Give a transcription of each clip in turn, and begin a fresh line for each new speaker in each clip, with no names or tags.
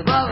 above.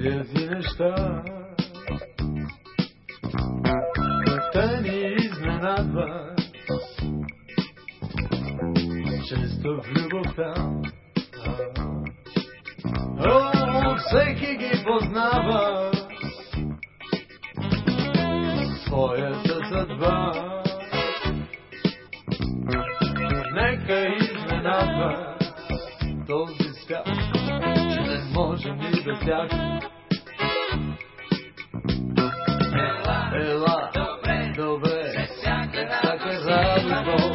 хиляди неща. Те ни изненадва, често в любовта. О, всеки ги познава своята съдба. Нека изненадва този свят, че не можем ни да
тях. tomorrow.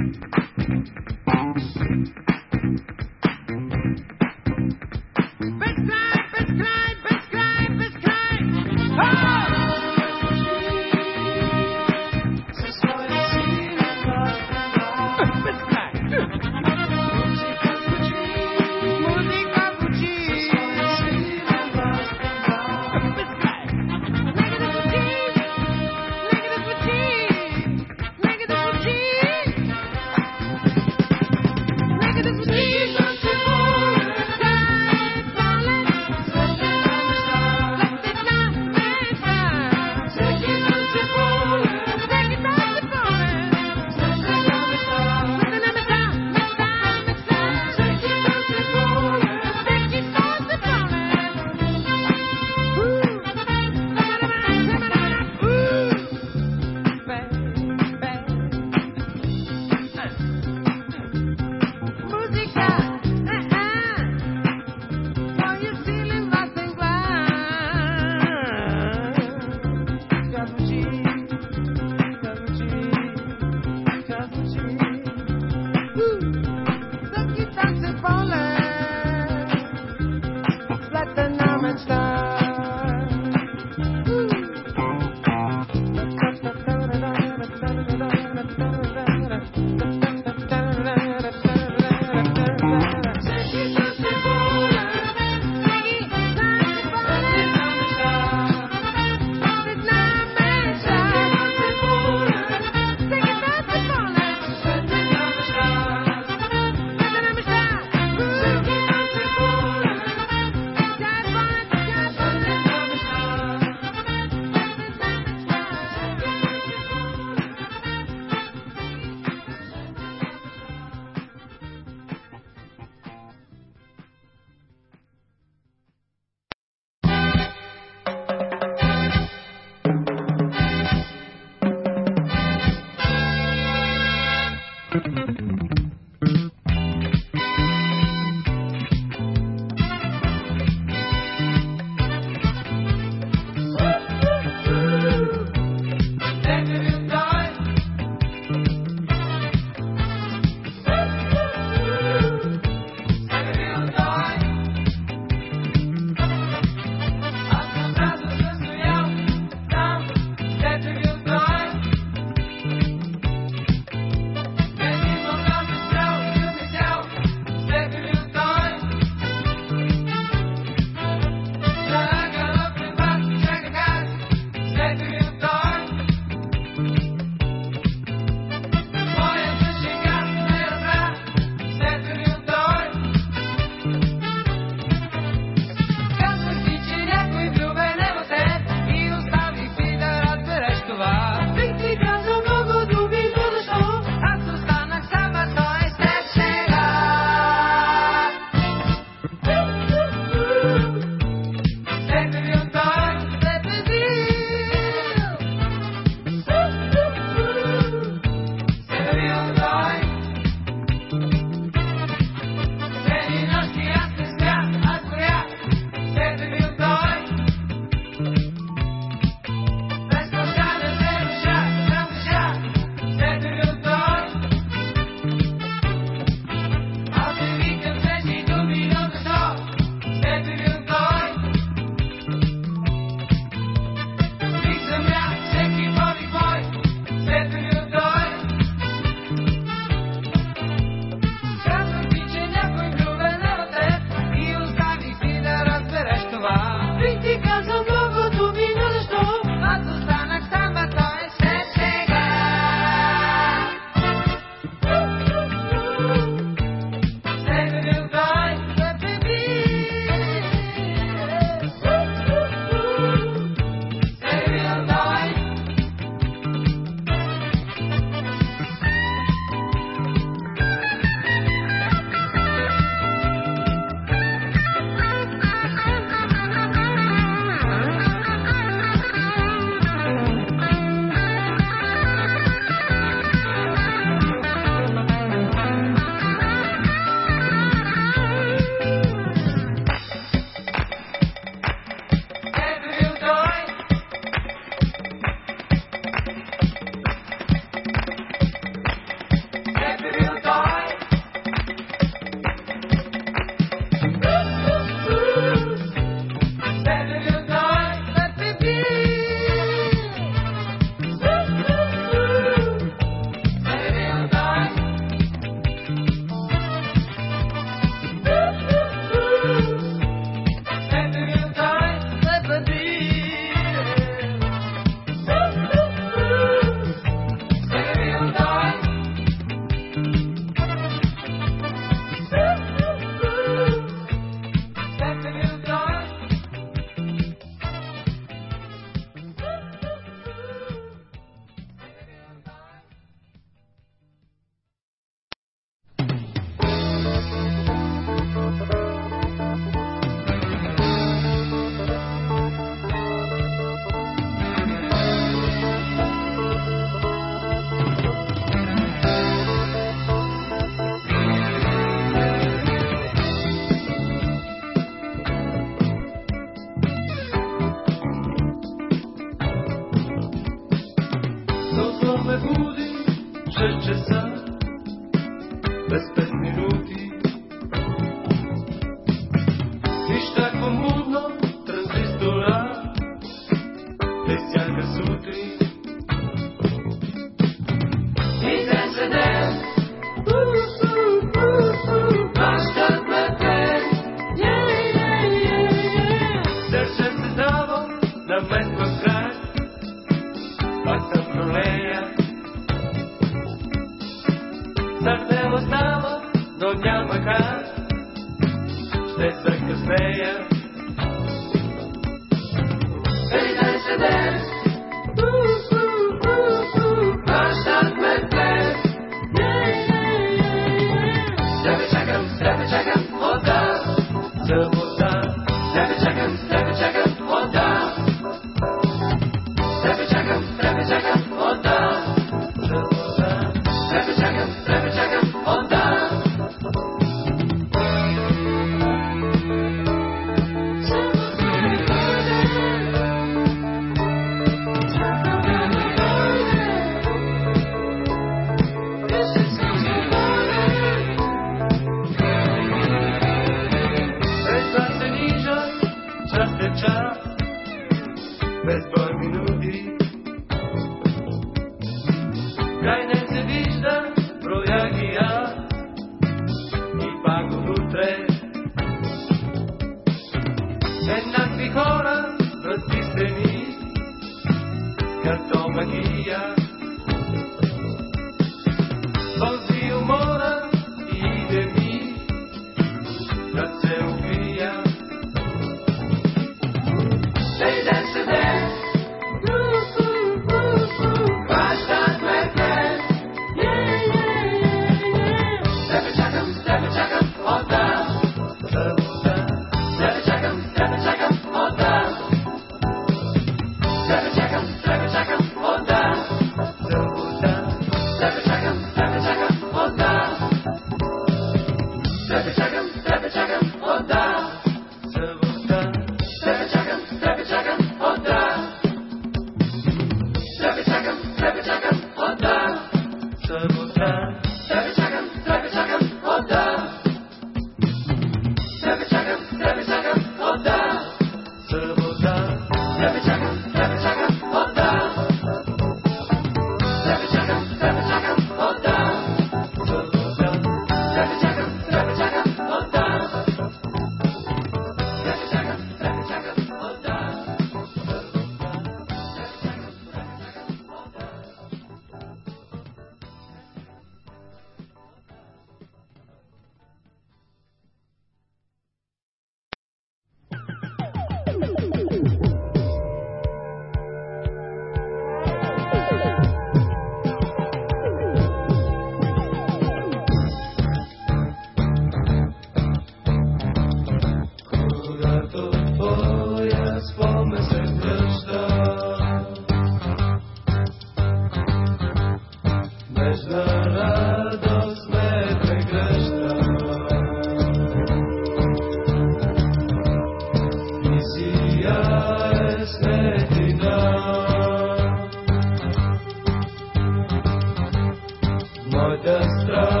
the.